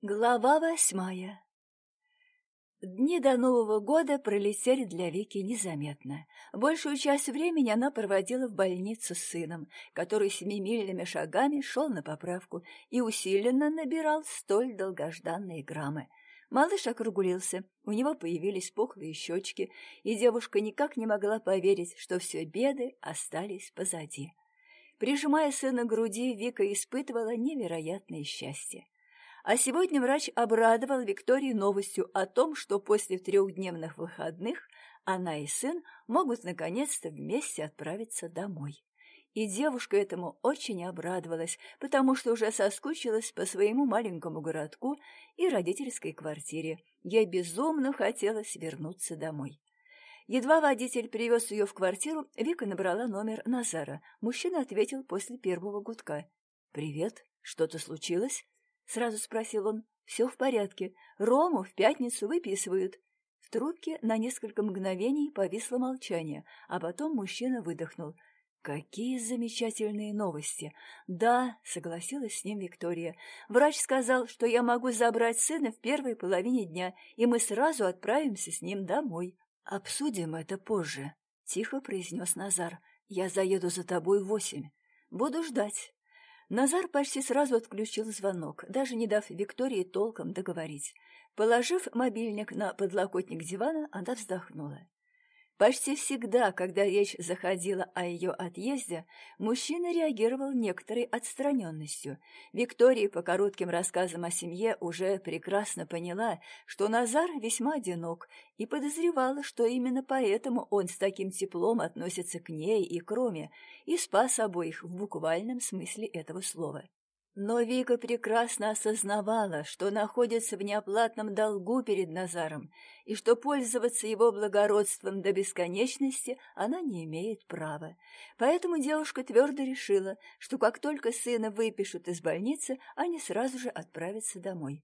Глава восьмая Дни до Нового года пролетели для Вики незаметно. Большую часть времени она проводила в больнице с сыном, который семимильными шагами шел на поправку и усиленно набирал столь долгожданные граммы. Малыш округлился, у него появились пухлые щечки, и девушка никак не могла поверить, что все беды остались позади. Прижимая сына к груди, Вика испытывала невероятное счастье. А сегодня врач обрадовал Виктории новостью о том, что после трехдневных выходных она и сын могут наконец-то вместе отправиться домой. И девушка этому очень обрадовалась, потому что уже соскучилась по своему маленькому городку и родительской квартире. Ей безумно хотелось вернуться домой. Едва водитель привез ее в квартиру, Вика набрала номер Назара. Мужчина ответил после первого гудка. «Привет. Что-то случилось?» Сразу спросил он. «Все в порядке. Рому в пятницу выписывают». В трубке на несколько мгновений повисло молчание, а потом мужчина выдохнул. «Какие замечательные новости!» «Да», — согласилась с ним Виктория. «Врач сказал, что я могу забрать сына в первой половине дня, и мы сразу отправимся с ним домой». «Обсудим это позже», — тихо произнес Назар. «Я заеду за тобой в восемь. Буду ждать». Назар почти сразу отключил звонок, даже не дав Виктории толком договорить. Положив мобильник на подлокотник дивана, она вздохнула. Почти всегда, когда речь заходила о ее отъезде, мужчина реагировал некоторой отстраненностью. Виктория по коротким рассказам о семье уже прекрасно поняла, что Назар весьма одинок, и подозревала, что именно поэтому он с таким теплом относится к ней и к и спас обоих в буквальном смысле этого слова. Но Вика прекрасно осознавала, что находится в неоплатном долгу перед Назаром, и что пользоваться его благородством до бесконечности она не имеет права. Поэтому девушка твердо решила, что как только сына выпишут из больницы, они сразу же отправятся домой.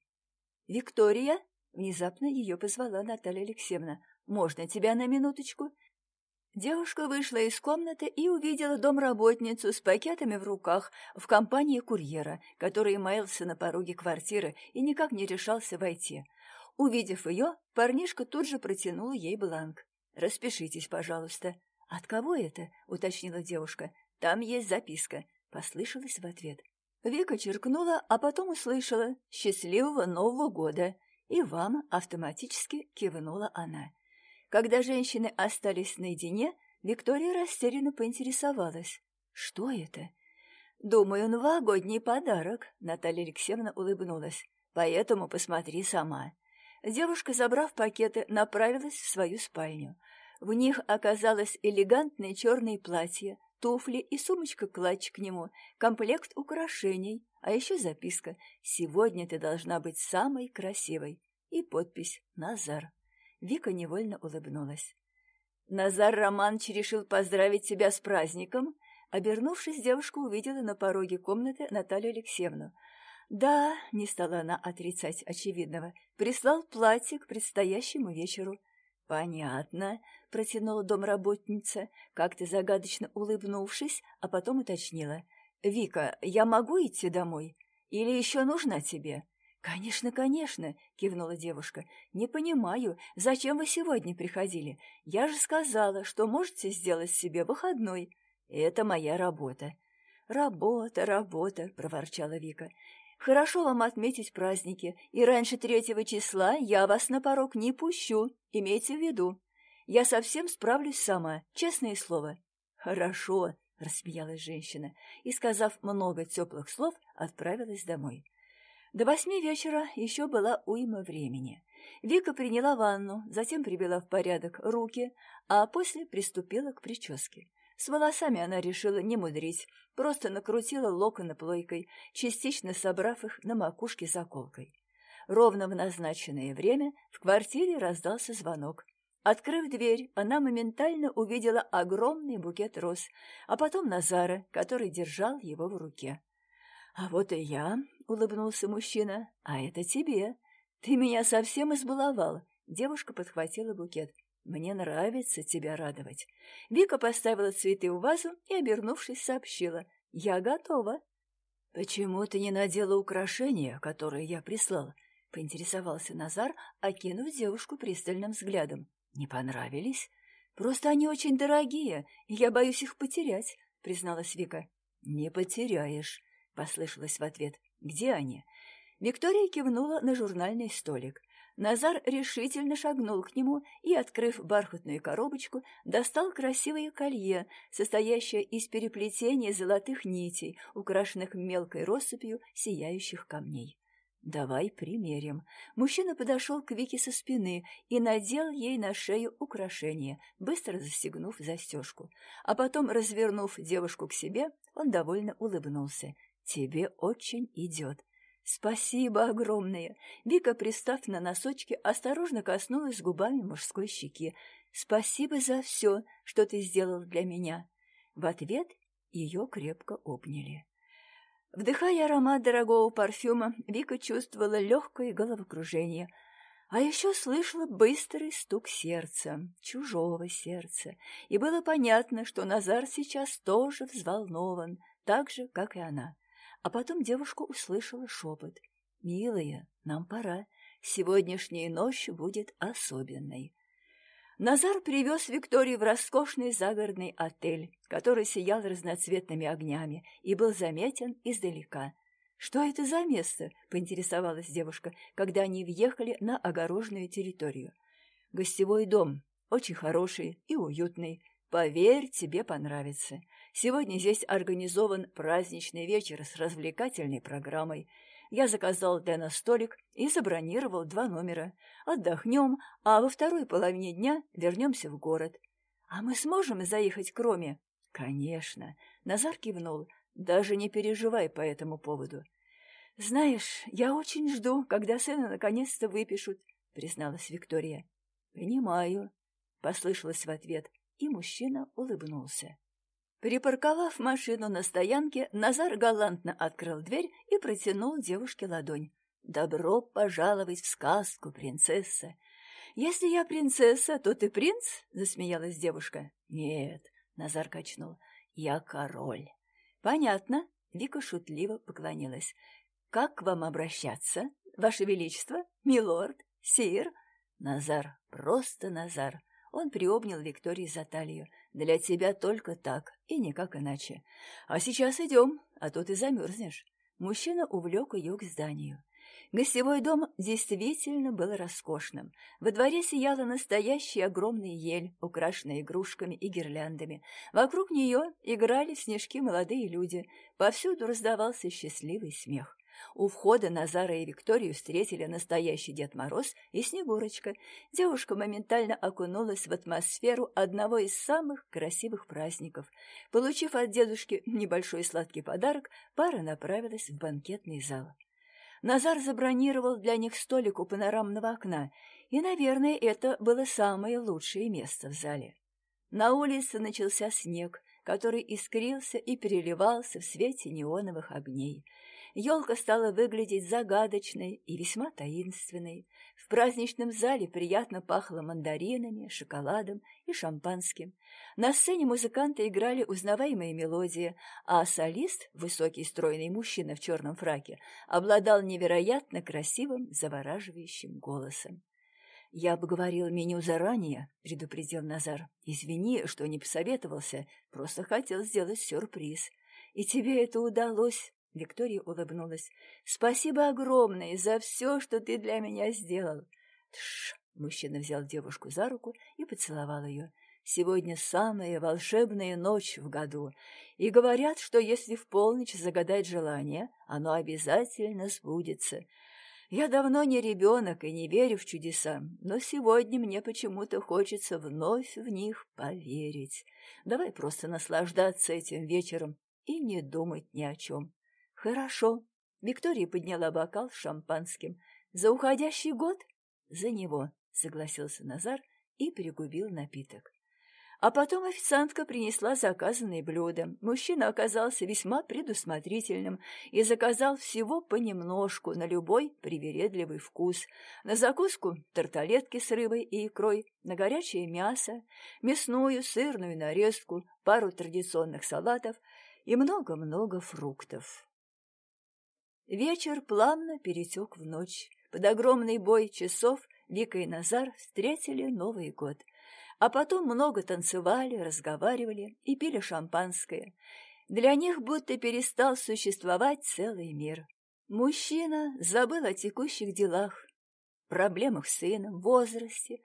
«Виктория?» — внезапно ее позвала Наталья Алексеевна. «Можно тебя на минуточку?» Девушка вышла из комнаты и увидела домработницу с пакетами в руках в компании курьера, который маялся на пороге квартиры и никак не решался войти. Увидев ее, парнишка тут же протянул ей бланк. «Распишитесь, пожалуйста». «От кого это?» — уточнила девушка. «Там есть записка», — послышалась в ответ. Вика черкнула, а потом услышала «Счастливого Нового года!» и вам автоматически кивнула она. Когда женщины остались наедине, Виктория растерянно поинтересовалась. «Что это?» «Думаю, новогодний подарок», — Наталья Алексеевна улыбнулась. «Поэтому посмотри сама». Девушка, забрав пакеты, направилась в свою спальню. В них оказалось элегантное черное платье, туфли и сумочка-клатч к нему, комплект украшений, а еще записка «Сегодня ты должна быть самой красивой» и подпись «Назар». Вика невольно улыбнулась. «Назар Романович решил поздравить тебя с праздником?» Обернувшись, девушка увидела на пороге комнаты Наталью Алексеевну. «Да», — не стала она отрицать очевидного, — прислал платье к предстоящему вечеру. «Понятно», — протянула домработница, как-то загадочно улыбнувшись, а потом уточнила. «Вика, я могу идти домой? Или еще нужна тебе?» «Конечно, конечно», — кивнула девушка. «Не понимаю, зачем вы сегодня приходили? Я же сказала, что можете сделать себе выходной. Это моя работа». «Работа, работа», — проворчала Вика. «Хорошо вам отметить праздники, и раньше третьего числа я вас на порог не пущу, имейте в виду. Я совсем справлюсь сама, честное слово». «Хорошо», — рассмеялась женщина, и, сказав много теплых слов, отправилась домой. До восьми вечера еще была уйма времени. Вика приняла ванну, затем привела в порядок руки, а после приступила к прическе. С волосами она решила не мудрить, просто накрутила локоны плойкой, частично собрав их на макушке заколкой. Ровно в назначенное время в квартире раздался звонок. Открыв дверь, она моментально увидела огромный букет роз, а потом Назара, который держал его в руке. «А вот и я», — улыбнулся мужчина, — «а это тебе. Ты меня совсем избаловал». Девушка подхватила букет. «Мне нравится тебя радовать». Вика поставила цветы в вазу и, обернувшись, сообщила. «Я готова». «Почему ты не надела украшения, которые я прислал?» поинтересовался Назар, окинув девушку пристальным взглядом. «Не понравились? Просто они очень дорогие, и я боюсь их потерять», — призналась Вика. «Не потеряешь», — послышалось в ответ. «Где они?» Виктория кивнула на журнальный столик. Назар решительно шагнул к нему и, открыв бархатную коробочку, достал красивое колье, состоящее из переплетения золотых нитей, украшенных мелкой россыпью сияющих камней. «Давай примерим». Мужчина подошел к Вике со спины и надел ей на шею украшение, быстро застегнув застежку. А потом, развернув девушку к себе, он довольно улыбнулся. «Тебе очень идет». «Спасибо огромное!» Вика, пристав на носочки, осторожно коснулась губами мужской щеки. «Спасибо за все, что ты сделал для меня!» В ответ ее крепко обняли. Вдыхая аромат дорогого парфюма, Вика чувствовала легкое головокружение, а еще слышала быстрый стук сердца, чужого сердца, и было понятно, что Назар сейчас тоже взволнован, так же, как и она. А потом девушка услышала шепот. «Милая, нам пора. Сегодняшняя ночь будет особенной». Назар привез Викторию в роскошный загородный отель, который сиял разноцветными огнями и был заметен издалека. «Что это за место?» — поинтересовалась девушка, когда они въехали на огороженную территорию. «Гостевой дом, очень хороший и уютный. Поверь, тебе понравится. Сегодня здесь организован праздничный вечер с развлекательной программой. Я заказал для нас столик и забронировал два номера. Отдохнем, а во второй половине дня вернемся в город. А мы сможем заехать к Роме? Конечно. Назар кивнул. Даже не переживай по этому поводу. Знаешь, я очень жду, когда сына наконец-то выпишут, призналась Виктория. Понимаю, послышалось в ответ, и мужчина улыбнулся. Припарковав машину на стоянке, Назар галантно открыл дверь и протянул девушке ладонь. «Добро пожаловать в сказку, принцесса!» «Если я принцесса, то ты принц?» — засмеялась девушка. «Нет», — Назар качнул, — «я король». «Понятно», — Вика шутливо поклонилась. «Как к вам обращаться, Ваше Величество, милорд, сир?» «Назар, просто Назар». Он приобнял Викторию за талию. Для тебя только так, и никак иначе. А сейчас идем, а то ты замерзнешь. Мужчина увлек ее к зданию. Гостевой дом действительно был роскошным. Во дворе сияла настоящая огромная ель, украшенная игрушками и гирляндами. Вокруг нее играли снежки молодые люди. Повсюду раздавался счастливый смех. У входа Назара и Викторию встретили настоящий Дед Мороз и Снегурочка. Девушка моментально окунулась в атмосферу одного из самых красивых праздников. Получив от дедушки небольшой сладкий подарок, пара направилась в банкетный зал. Назар забронировал для них столик у панорамного окна, и, наверное, это было самое лучшее место в зале. На улице начался снег, который искрился и переливался в свете неоновых огней — елка стала выглядеть загадочной и весьма таинственной. В праздничном зале приятно пахло мандаринами, шоколадом и шампанским. На сцене музыканты играли узнаваемые мелодии, а солист, высокий стройный мужчина в черном фраке, обладал невероятно красивым, завораживающим голосом. «Я бы говорил меню заранее», — предупредил Назар. «Извини, что не посоветовался, просто хотел сделать сюрприз. И тебе это удалось. Виктория улыбнулась. «Спасибо огромное за все, что ты для меня сделал!» «Тш!» — мужчина взял девушку за руку и поцеловал ее. «Сегодня самая волшебная ночь в году, и говорят, что если в полночь загадать желание, оно обязательно сбудется. Я давно не ребенок и не верю в чудеса, но сегодня мне почему-то хочется вновь в них поверить. Давай просто наслаждаться этим вечером и не думать ни о чем. «Хорошо». Виктория подняла бокал с шампанским. «За уходящий год?» «За него», — согласился Назар и пригубил напиток. А потом официантка принесла заказанные блюда. Мужчина оказался весьма предусмотрительным и заказал всего понемножку на любой привередливый вкус. На закуску – тарталетки с рыбой и икрой, на горячее мясо, мясную сырную нарезку, пару традиционных салатов и много-много фруктов. Вечер плавно перетек в ночь. Под огромный бой часов Вика и Назар встретили Новый год. А потом много танцевали, разговаривали и пили шампанское. Для них будто перестал существовать целый мир. Мужчина забыл о текущих делах, проблемах с сыном, возрасте,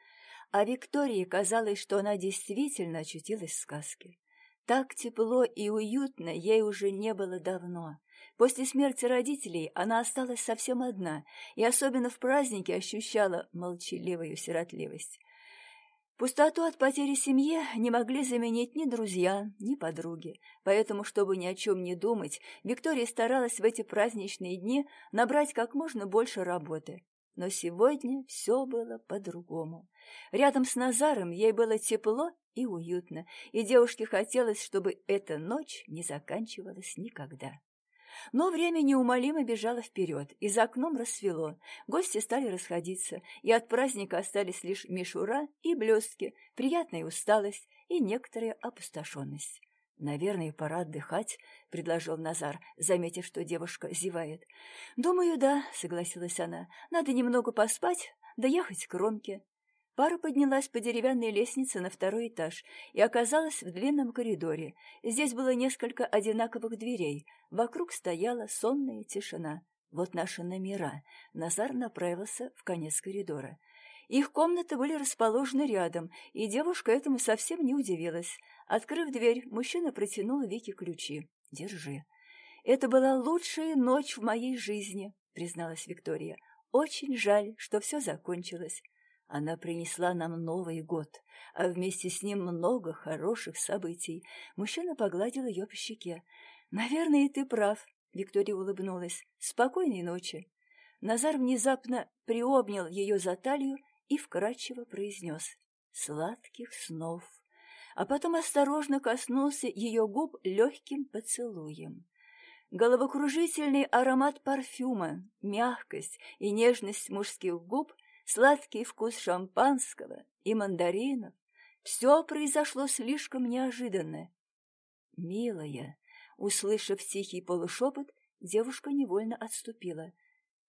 а Виктории казалось, что она действительно очутилась в сказке. Так тепло и уютно ей уже не было давно. После смерти родителей она осталась совсем одна и особенно в празднике ощущала молчаливую сиротливость. Пустоту от потери семьи не могли заменить ни друзья, ни подруги, поэтому, чтобы ни о чем не думать, Виктория старалась в эти праздничные дни набрать как можно больше работы. Но сегодня все было по-другому. Рядом с Назаром ей было тепло и уютно, и девушке хотелось, чтобы эта ночь не заканчивалась никогда. Но время неумолимо бежало вперед, и за окном рассвело, гости стали расходиться, и от праздника остались лишь мишура и блестки, приятная усталость и некоторая опустошенность. «Наверное, пора отдыхать», — предложил Назар, заметив, что девушка зевает. «Думаю, да», — согласилась она. «Надо немного поспать, доехать к Ромке». Пара поднялась по деревянной лестнице на второй этаж и оказалась в длинном коридоре. Здесь было несколько одинаковых дверей. Вокруг стояла сонная тишина. Вот наши номера. Назар направился в конец коридора. Их комнаты были расположены рядом, и девушка этому совсем не удивилась. Открыв дверь, мужчина протянул Вике ключи. «Держи». «Это была лучшая ночь в моей жизни», — призналась Виктория. «Очень жаль, что все закончилось». Она принесла нам Новый год, а вместе с ним много хороших событий. Мужчина погладил ее по щеке. «Наверное, ты прав», — Виктория улыбнулась. «Спокойной ночи». Назар внезапно приобнял ее за талию и вкрадчиво произнес «Сладких снов», а потом осторожно коснулся ее губ легким поцелуем. Головокружительный аромат парфюма, мягкость и нежность мужских губ — сладкий вкус шампанского и мандаринов. Все произошло слишком неожиданно. «Милая», услышав тихий полушепот, девушка невольно отступила.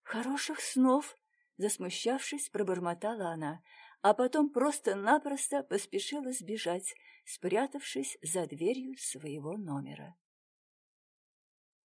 «Хороших снов!» — засмущавшись, пробормотала она, а потом просто-напросто поспешила сбежать, спрятавшись за дверью своего номера.